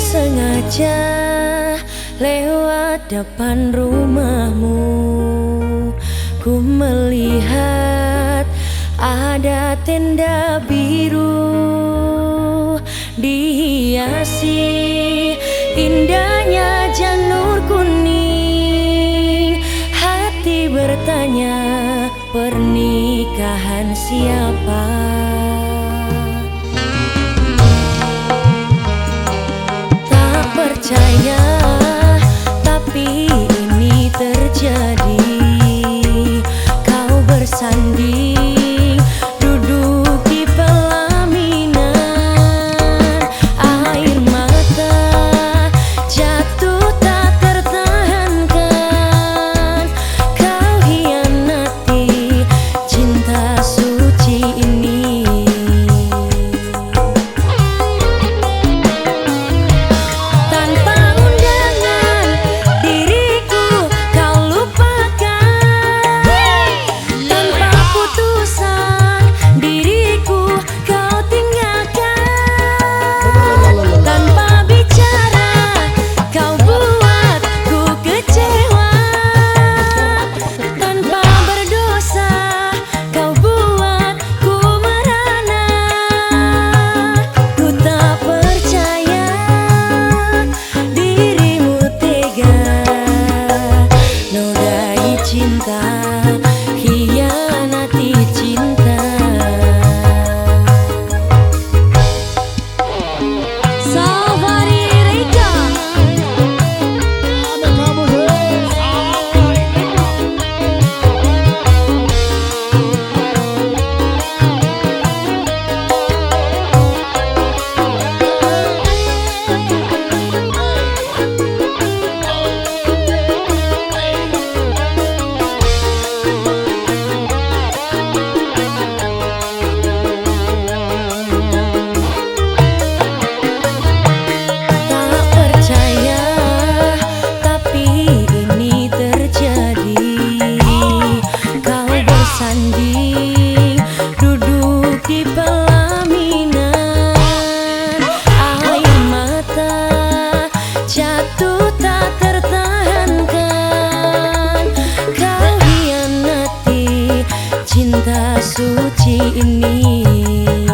sengaja lewat depan rumahmu Ku melihat ada tenda biru Dihiasi indahnya janur kuning. Hati bertanya pernikahan siapa suci ini.